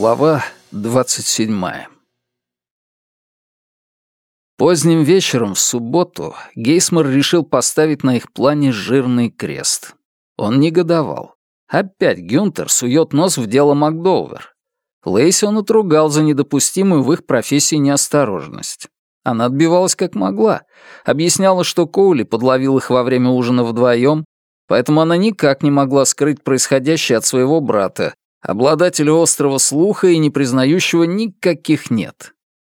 Глава двадцать седьмая. Поздним вечером в субботу Гейсмар решил поставить на их плане жирный крест. Он негодовал. Опять Гюнтер сует нос в дело Макдоувер. Лейси он отругал за недопустимую в их профессии неосторожность. Она отбивалась как могла, объясняла, что Коули подловил их во время ужина вдвоем, поэтому она никак не могла скрыть происходящее от своего брата, обладателя острого слуха и не признающего никаких «нет».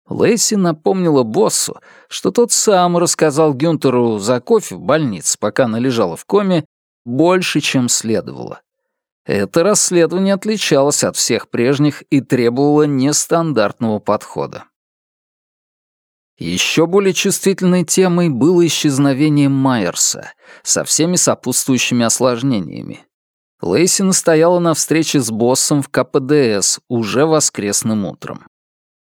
Лэйси напомнила боссу, что тот сам рассказал Гюнтеру за кофе в больнице, пока она лежала в коме, больше, чем следовало. Это расследование отличалось от всех прежних и требовало нестандартного подхода. Еще более чувствительной темой было исчезновение Майерса со всеми сопутствующими осложнениями. Лейси настояла на встрече с боссом в КПДС уже воскресным утром.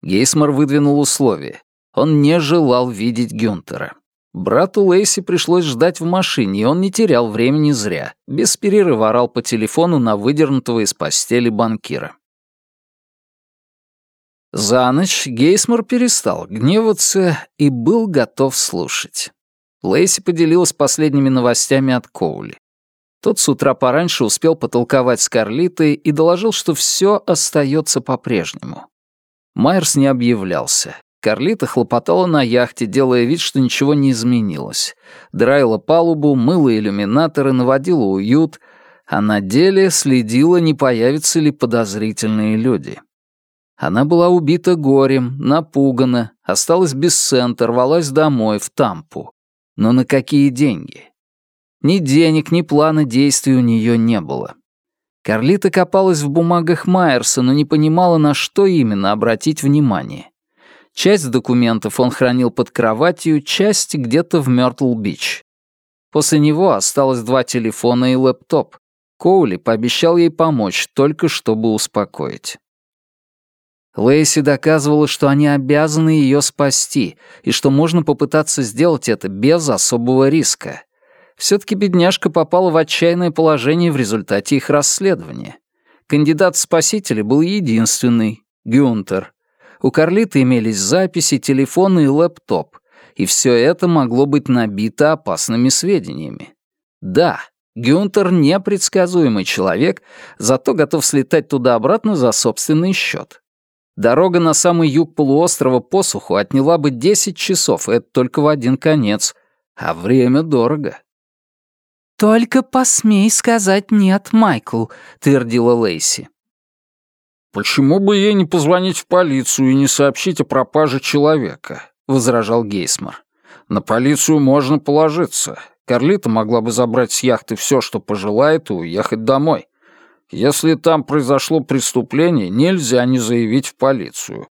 Гейсмар выдвинул условие. Он не желал видеть Гюнтера. Брату Лейси пришлось ждать в машине, и он не терял времени зря. Без перерыва орал по телефону на выдернутого из постели банкира. За ночь Гейсмор перестал гневаться и был готов слушать. Лейси поделилась последними новостями от Коули. Тот с утра пораньше успел потолковать с Карлитой и доложил, что все остается по-прежнему. Майерс не объявлялся. Карлита хлопотала на яхте, делая вид, что ничего не изменилось. Драила палубу, мыла иллюминаторы, наводила уют, а на деле следила, не появятся ли подозрительные люди. Она была убита горем, напугана, осталась без цента, рвалась домой, в Тампу. Но на какие деньги? Ни денег, ни плана действий у нее не было. Карлита копалась в бумагах Майерса, но не понимала, на что именно обратить внимание. Часть документов он хранил под кроватью, часть где-то в Мёртл-Бич. После него осталось два телефона и лэптоп. Коули пообещал ей помочь, только чтобы успокоить. Лейси доказывала, что они обязаны ее спасти, и что можно попытаться сделать это без особого риска. Все-таки бедняжка попала в отчаянное положение в результате их расследования. Кандидат в спасители был единственный — Гюнтер. У Карлиты имелись записи, телефоны и лэптоп, и все это могло быть набито опасными сведениями. Да, Гюнтер — непредсказуемый человек, зато готов слетать туда-обратно за собственный счет. Дорога на самый юг полуострова посуху отняла бы 10 часов, это только в один конец, а время дорого. «Только посмей сказать «нет», Майкл», — твердила Лейси. «Почему бы ей не позвонить в полицию и не сообщить о пропаже человека?» — возражал Гейсмар. «На полицию можно положиться. Карлита могла бы забрать с яхты все, что пожелает, и уехать домой. Если там произошло преступление, нельзя не заявить в полицию».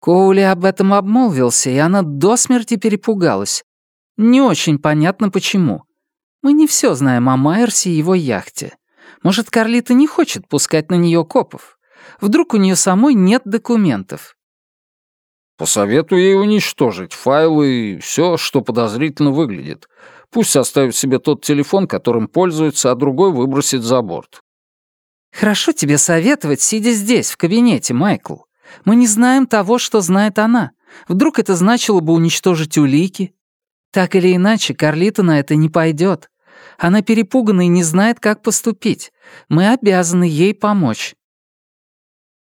Коули об этом обмолвился, и она до смерти перепугалась. Не очень понятно, почему. Мы не все знаем о Майерсе и его яхте. Может, Карлита не хочет пускать на нее копов? Вдруг у нее самой нет документов? Посоветую ей уничтожить файлы и все, что подозрительно выглядит. Пусть оставит себе тот телефон, которым пользуется, а другой выбросит за борт. Хорошо тебе советовать, сидя здесь, в кабинете, Майкл. Мы не знаем того, что знает она. Вдруг это значило бы уничтожить улики? Так или иначе, Карлита на это не пойдет. Она перепугана и не знает, как поступить. Мы обязаны ей помочь».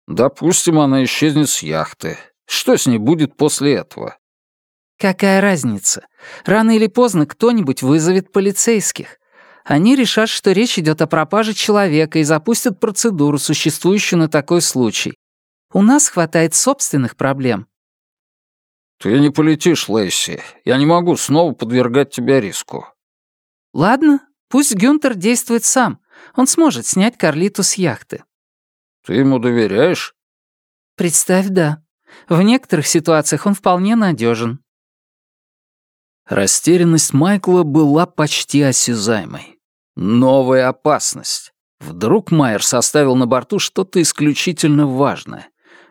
«Допустим, она исчезнет с яхты. Что с ней будет после этого?» «Какая разница? Рано или поздно кто-нибудь вызовет полицейских. Они решат, что речь идет о пропаже человека и запустят процедуру, существующую на такой случай. У нас хватает собственных проблем». «Ты не полетишь, Лейси. Я не могу снова подвергать тебя риску. «Ладно, пусть Гюнтер действует сам. Он сможет снять Карлиту с яхты». «Ты ему доверяешь?» «Представь, да. В некоторых ситуациях он вполне надежен. Растерянность Майкла была почти осязаемой. Новая опасность. Вдруг Майер составил на борту что-то исключительно важное.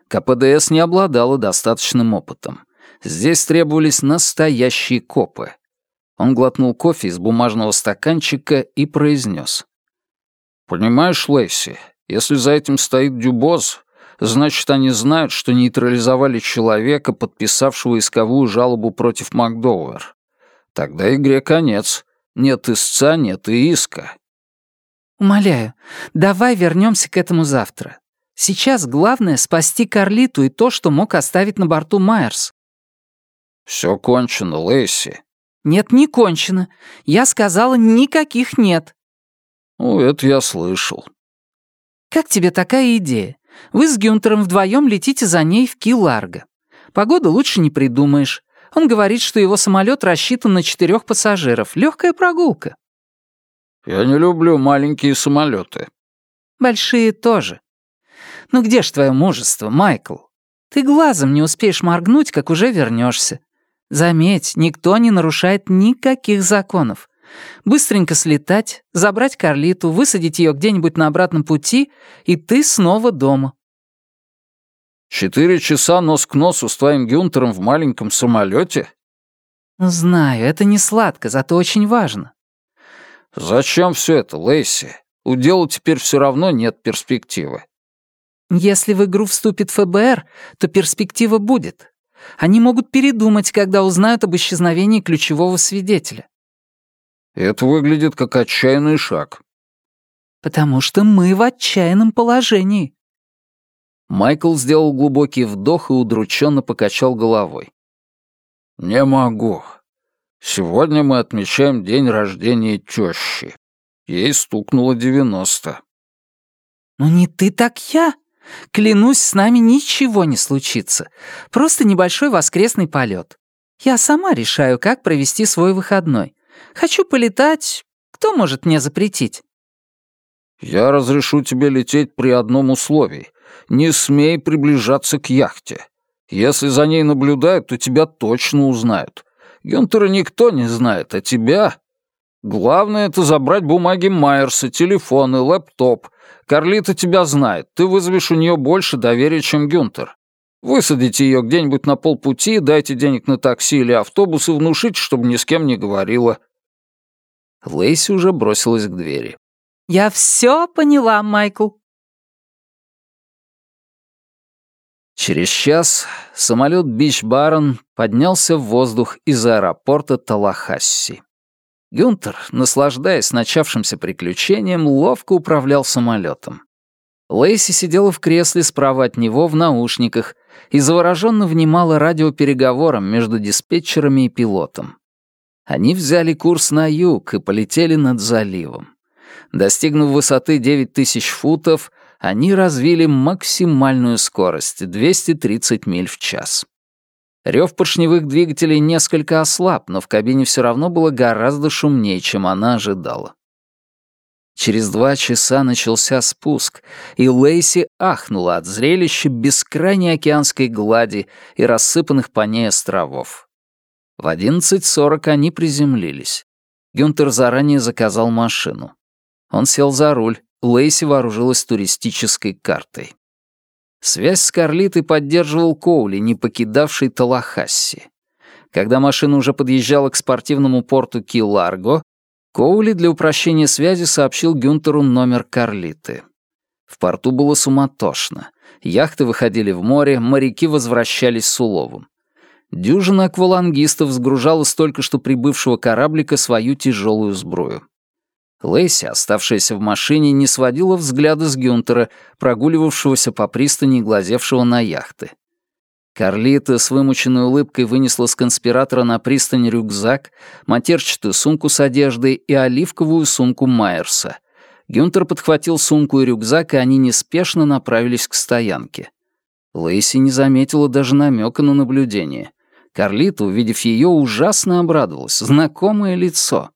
КПДС не обладала достаточным опытом. Здесь требовались настоящие копы. Он глотнул кофе из бумажного стаканчика и произнес. «Понимаешь, Лейси, Если за этим стоит Дюбоз, значит, они знают, что нейтрализовали человека, подписавшего исковую жалобу против Макдоуэр. Тогда игре конец. Нет истца, нет и иска. Умоляю, давай вернемся к этому завтра. Сейчас главное — спасти Карлиту и то, что мог оставить на борту Майерс. Все кончено, Лэйси. Нет, не кончено. Я сказала, никаких нет. Ну, это я слышал. Как тебе такая идея? Вы с Гюнтером вдвоем летите за ней в Ки-Ларго. Погоду лучше не придумаешь. Он говорит, что его самолет рассчитан на четырех пассажиров. Легкая прогулка. Я не люблю маленькие самолеты. Большие тоже. Ну где ж твое мужество, Майкл? Ты глазом не успеешь моргнуть, как уже вернешься. Заметь, никто не нарушает никаких законов. Быстренько слетать, забрать Карлиту, высадить ее где-нибудь на обратном пути, и ты снова дома. Четыре часа нос к носу с твоим Гюнтером в маленьком самолете? Знаю, это не сладко, зато очень важно. Зачем все это, Лейси? У дела теперь все равно нет перспективы. Если в игру вступит ФБР, то перспектива будет. Они могут передумать, когда узнают об исчезновении ключевого свидетеля. Это выглядит как отчаянный шаг. Потому что мы в отчаянном положении. Майкл сделал глубокий вдох и удрученно покачал головой. «Не могу. Сегодня мы отмечаем день рождения тещи. Ей стукнуло девяносто». «Ну не ты, так я. Клянусь, с нами ничего не случится. Просто небольшой воскресный полет. Я сама решаю, как провести свой выходной. Хочу полетать. Кто может мне запретить?» «Я разрешу тебе лететь при одном условии — не смей приближаться к яхте. Если за ней наблюдают, то тебя точно узнают. Гюнтера никто не знает, а тебя... Главное — это забрать бумаги Майерса, телефон и лэптоп. Карлита тебя знает, ты вызовешь у нее больше доверия, чем Гюнтер. Высадите ее где-нибудь на полпути, дайте денег на такси или автобус и внушите, чтобы ни с кем не говорила». Лейси уже бросилась к двери. «Я все поняла, Майкл», Через час самолет Бич Барон поднялся в воздух из аэропорта Талахасси. Гюнтер, наслаждаясь начавшимся приключением, ловко управлял самолетом. Лейси сидела в кресле справа от него в наушниках и завороженно внимала радиопереговорам между диспетчерами и пилотом. Они взяли курс на юг и полетели над заливом. Достигнув высоты 9000 футов, они развили максимальную скорость — 230 миль в час. Рев поршневых двигателей несколько ослаб, но в кабине все равно было гораздо шумнее, чем она ожидала. Через два часа начался спуск, и Лейси ахнула от зрелища бескрайней океанской глади и рассыпанных по ней островов. В 11.40 они приземлились. Гюнтер заранее заказал машину. Он сел за руль, Лейси вооружилась туристической картой. Связь с Карлитой поддерживал Коули, не покидавший Талахасси. Когда машина уже подъезжала к спортивному порту Ки-Ларго, Коули для упрощения связи сообщил Гюнтеру номер Карлиты. В порту было суматошно. Яхты выходили в море, моряки возвращались с уловом. Дюжина аквалангистов сгружала с только что прибывшего кораблика свою тяжелую сбрую. Лэйси, оставшаяся в машине, не сводила взгляда с Гюнтера, прогуливавшегося по пристани и глазевшего на яхты. Карлита с вымученной улыбкой вынесла с конспиратора на пристань рюкзак, матерчатую сумку с одеждой и оливковую сумку Майерса. Гюнтер подхватил сумку и рюкзак, и они неспешно направились к стоянке. Лейси не заметила даже намека на наблюдение. Карлита, увидев ее, ужасно обрадовалась. Знакомое лицо.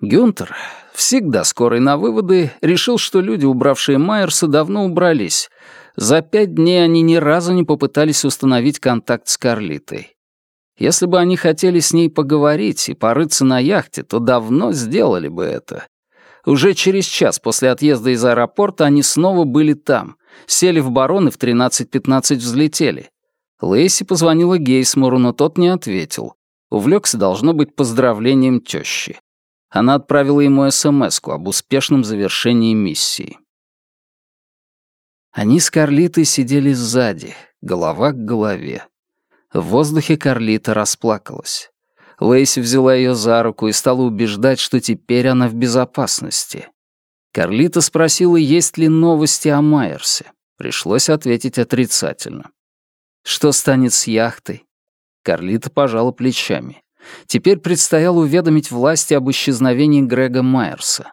Гюнтер, всегда скорый на выводы, решил, что люди, убравшие Майерса, давно убрались. За пять дней они ни разу не попытались установить контакт с Карлитой. Если бы они хотели с ней поговорить и порыться на яхте, то давно сделали бы это. Уже через час после отъезда из аэропорта они снова были там, сели в барон и в 13.15 взлетели. Лейси позвонила Гейсмору, но тот не ответил. Увлекся, должно быть, поздравлением тещи. Она отправила ему смс об успешном завершении миссии. Они с Карлитой сидели сзади, голова к голове. В воздухе Карлита расплакалась. Лейси взяла ее за руку и стала убеждать, что теперь она в безопасности. Карлита спросила, есть ли новости о Майерсе. Пришлось ответить отрицательно. Что станет с яхтой? Карлита пожала плечами. Теперь предстояло уведомить власти об исчезновении Грега Майерса.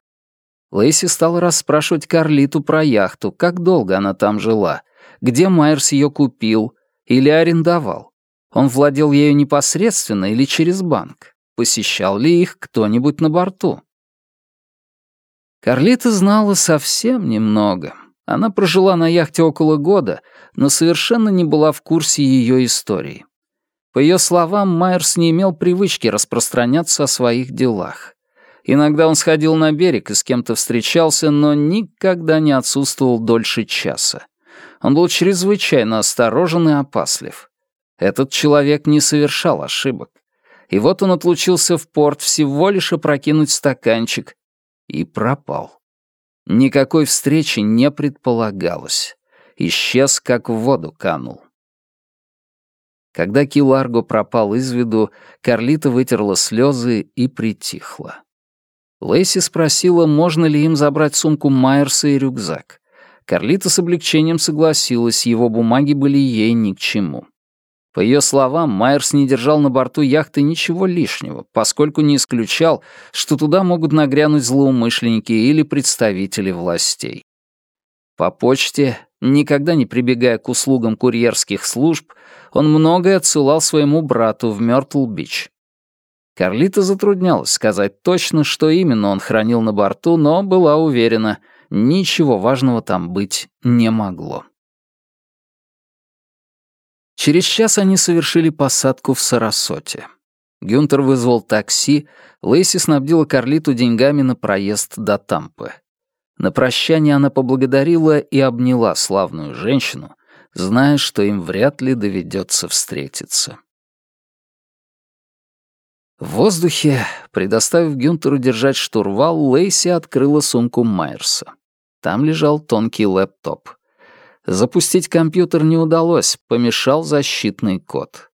Лейси стала расспрашивать Карлиту про яхту, как долго она там жила, где Майерс ее купил или арендовал. Он владел ею непосредственно или через банк. Посещал ли их кто-нибудь на борту? Карлита знала совсем немного. Она прожила на яхте около года, но совершенно не была в курсе ее истории. По ее словам, Майерс не имел привычки распространяться о своих делах. Иногда он сходил на берег и с кем-то встречался, но никогда не отсутствовал дольше часа. Он был чрезвычайно осторожен и опаслив. Этот человек не совершал ошибок. И вот он отлучился в порт всего лишь опрокинуть стаканчик и пропал. Никакой встречи не предполагалось. Исчез, как в воду канул. Когда Киларго пропал из виду, Карлита вытерла слезы и притихла. Лейси спросила, можно ли им забрать сумку Майерса и рюкзак. Карлита с облегчением согласилась, его бумаги были ей ни к чему. По ее словам, Майерс не держал на борту яхты ничего лишнего, поскольку не исключал, что туда могут нагрянуть злоумышленники или представители властей. По почте, никогда не прибегая к услугам курьерских служб, он многое отсылал своему брату в Мёртл-Бич. Карлита затруднялась сказать точно, что именно он хранил на борту, но была уверена, ничего важного там быть не могло. Через час они совершили посадку в Сарасоте. Гюнтер вызвал такси, Лейси снабдила Карлиту деньгами на проезд до Тампы. На прощание она поблагодарила и обняла славную женщину, зная, что им вряд ли доведется встретиться. В воздухе, предоставив Гюнтеру держать штурвал, Лейси открыла сумку Майерса. Там лежал тонкий лэптоп. Запустить компьютер не удалось, помешал защитный код.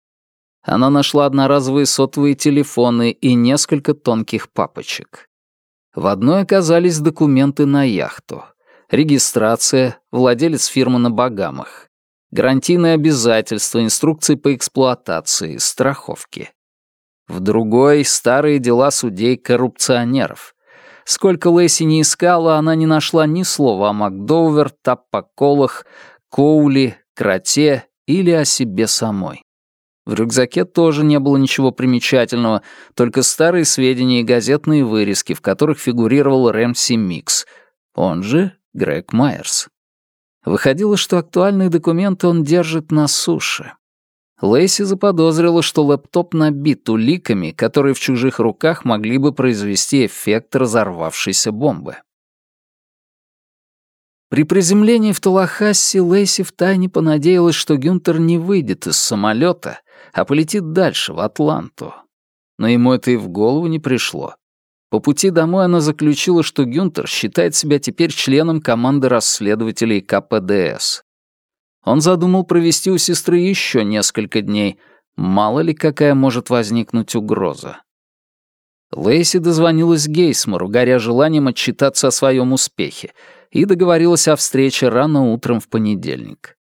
Она нашла одноразовые сотовые телефоны и несколько тонких папочек. В одной оказались документы на яхту. Регистрация, владелец фирмы на Багамах. Гарантийные обязательства, инструкции по эксплуатации, страховки. В другой — старые дела судей-коррупционеров. Сколько Лэйси не искала, она не нашла ни слова о Макдоувер, Таппоколах, Коули, Кроте или о себе самой. В рюкзаке тоже не было ничего примечательного, только старые сведения и газетные вырезки, в которых фигурировал Рэмси Микс, он же Грег Майерс. Выходило, что актуальные документы он держит на суше. Лейси заподозрила, что лэптоп набит уликами, которые в чужих руках могли бы произвести эффект разорвавшейся бомбы. При приземлении в Талахассе Лейси втайне понадеялась, что Гюнтер не выйдет из самолета, а полетит дальше, в Атланту. Но ему это и в голову не пришло. По пути домой она заключила, что Гюнтер считает себя теперь членом команды расследователей КПДС. Он задумал провести у сестры еще несколько дней. Мало ли, какая может возникнуть угроза. Лейси дозвонилась Гейсмору, горя желанием отчитаться о своем успехе, и договорилась о встрече рано утром в понедельник.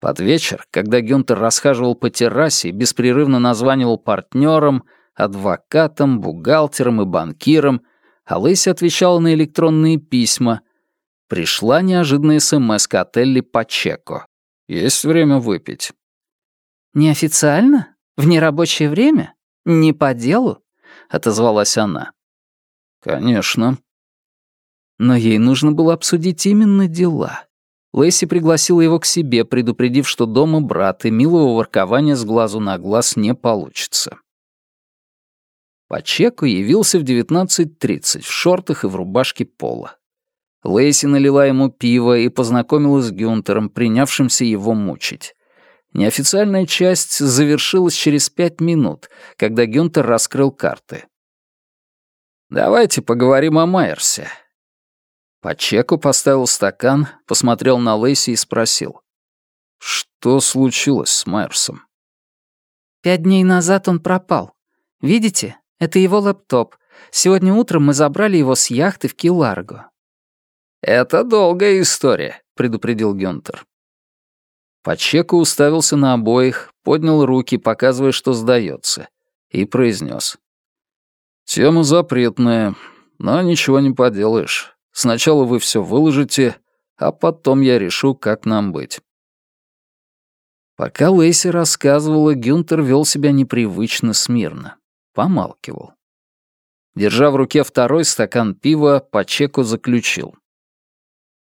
Под вечер, когда Гюнтер расхаживал по террасе и беспрерывно названивал партнерам, адвокатам, бухгалтерам и банкирам, а Лейси отвечала на электронные письма, пришла неожиданная смс от Элли Пачеко. Есть время выпить». «Неофициально? В нерабочее время? Не по делу?» — отозвалась она. «Конечно». Но ей нужно было обсудить именно дела. Лэйси пригласила его к себе, предупредив, что дома брат и милого воркования с глазу на глаз не получится. Пачеко явился в 19.30 в шортах и в рубашке пола. Лейси налила ему пиво и познакомила с Гюнтером, принявшимся его мучить. Неофициальная часть завершилась через пять минут, когда Гюнтер раскрыл карты. «Давайте поговорим о Майерсе». Пачеку поставил стакан, посмотрел на Лейси и спросил. «Что случилось с Майерсом?» «Пять дней назад он пропал. Видите, это его лэптоп. Сегодня утром мы забрали его с яхты в Киларго». «Это долгая история», — предупредил Гюнтер. Пачеку уставился на обоих, поднял руки, показывая, что сдается, и произнес. «Тема запретная, но ничего не поделаешь. Сначала вы все выложите, а потом я решу, как нам быть». Пока Лейси рассказывала, Гюнтер вел себя непривычно смирно. Помалкивал. Держа в руке второй стакан пива, Пачеко заключил.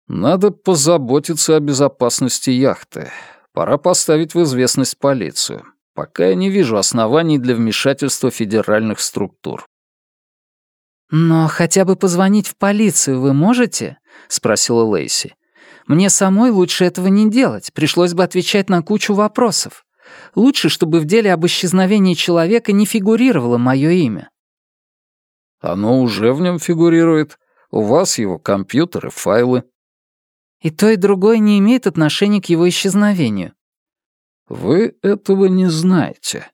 «Надо позаботиться о безопасности яхты. Пора поставить в известность полицию. Пока я не вижу оснований для вмешательства федеральных структур. «Но хотя бы позвонить в полицию вы можете?» — спросила Лейси. «Мне самой лучше этого не делать, пришлось бы отвечать на кучу вопросов. Лучше, чтобы в деле об исчезновении человека не фигурировало мое имя». «Оно уже в нем фигурирует. У вас его компьютер и файлы». «И то, и другое не имеет отношения к его исчезновению». «Вы этого не знаете.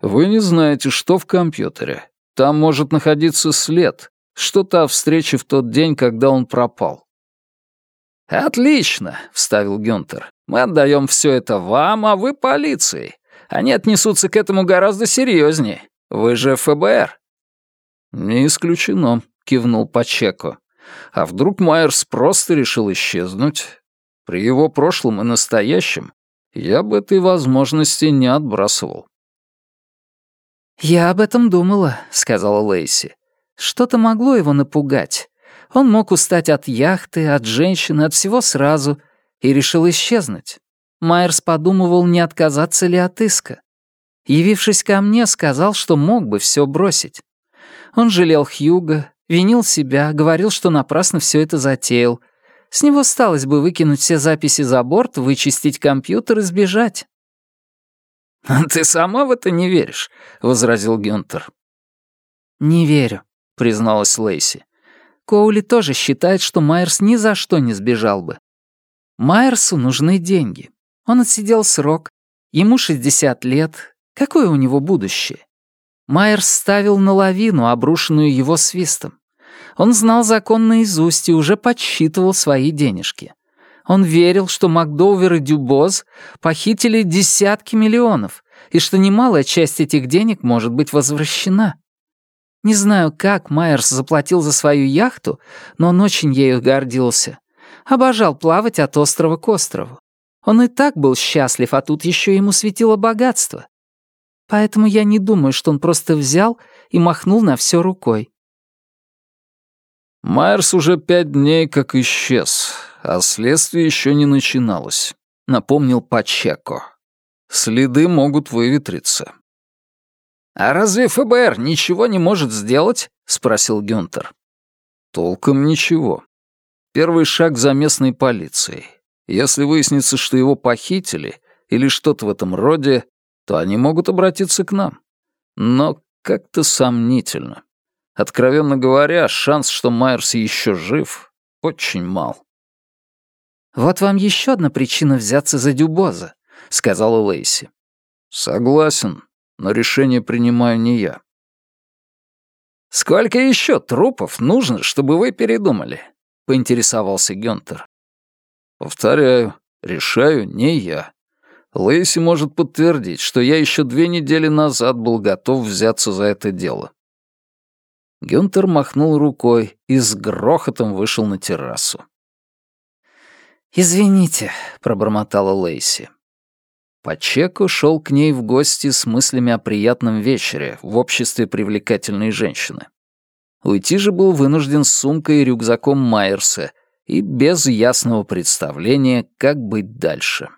Вы не знаете, что в компьютере, там может находиться след, что-то о встрече в тот день, когда он пропал. «Отлично», — вставил Гюнтер. «Мы отдаем все это вам, а вы полиции. Они отнесутся к этому гораздо серьезнее. Вы же ФБР». «Не исключено», — кивнул Пачеко. «А вдруг Майерс просто решил исчезнуть? При его прошлом и настоящем я бы этой возможности не отбрасывал». «Я об этом думала», — сказала Лейси. «Что-то могло его напугать. Он мог устать от яхты, от женщины, от всего сразу, и решил исчезнуть. Майерс подумывал, не отказаться ли от иска. Явившись ко мне, сказал, что мог бы все бросить. Он жалел Хьюга, винил себя, говорил, что напрасно все это затеял. С него сталось бы выкинуть все записи за борт, вычистить компьютер и сбежать. «Ты сама в это не веришь», — возразил Гюнтер. «Не верю», — призналась Лейси. Коули тоже считает, что Майерс ни за что не сбежал бы. Майерсу нужны деньги. Он отсидел срок. Ему 60 лет. Какое у него будущее? Майерс ставил на лавину, обрушенную его свистом. Он знал закон наизусть и уже подсчитывал свои денежки. Он верил, что Макдоувер и Дюбоз похитили десятки миллионов, и что немалая часть этих денег может быть возвращена. Не знаю, как Майерс заплатил за свою яхту, но он очень ею гордился. Обожал плавать от острова к острову. Он и так был счастлив, а тут еще ему светило богатство. Поэтому я не думаю, что он просто взял и махнул на все рукой. Майерс уже пять дней как исчез, а следствие еще не начиналось», — напомнил Пачеко. «Следы могут выветриться». «А разве ФБР ничего не может сделать?» — спросил Гюнтер. «Толком ничего. Первый шаг за местной полицией. Если выяснится, что его похитили или что-то в этом роде, то они могут обратиться к нам. Но как-то сомнительно. Откровенно говоря, шанс, что Майерс еще жив, очень мал. «Вот вам еще одна причина взяться за Дюбоза», — сказала Лейси. «Согласен, но решение принимаю не я». «Сколько еще трупов нужно, чтобы вы передумали?» — поинтересовался Гюнтер. «Повторяю, решаю не я. Лейси может подтвердить, что я еще две недели назад был готов взяться за это дело». Гюнтер махнул рукой и с грохотом вышел на террасу. «Извините», — пробормотала Лейси. Пачеко шел к ней в гости с мыслями о приятном вечере в обществе привлекательной женщины. Уйти же был вынужден с сумкой и рюкзаком Майерса и без ясного представления, как быть дальше.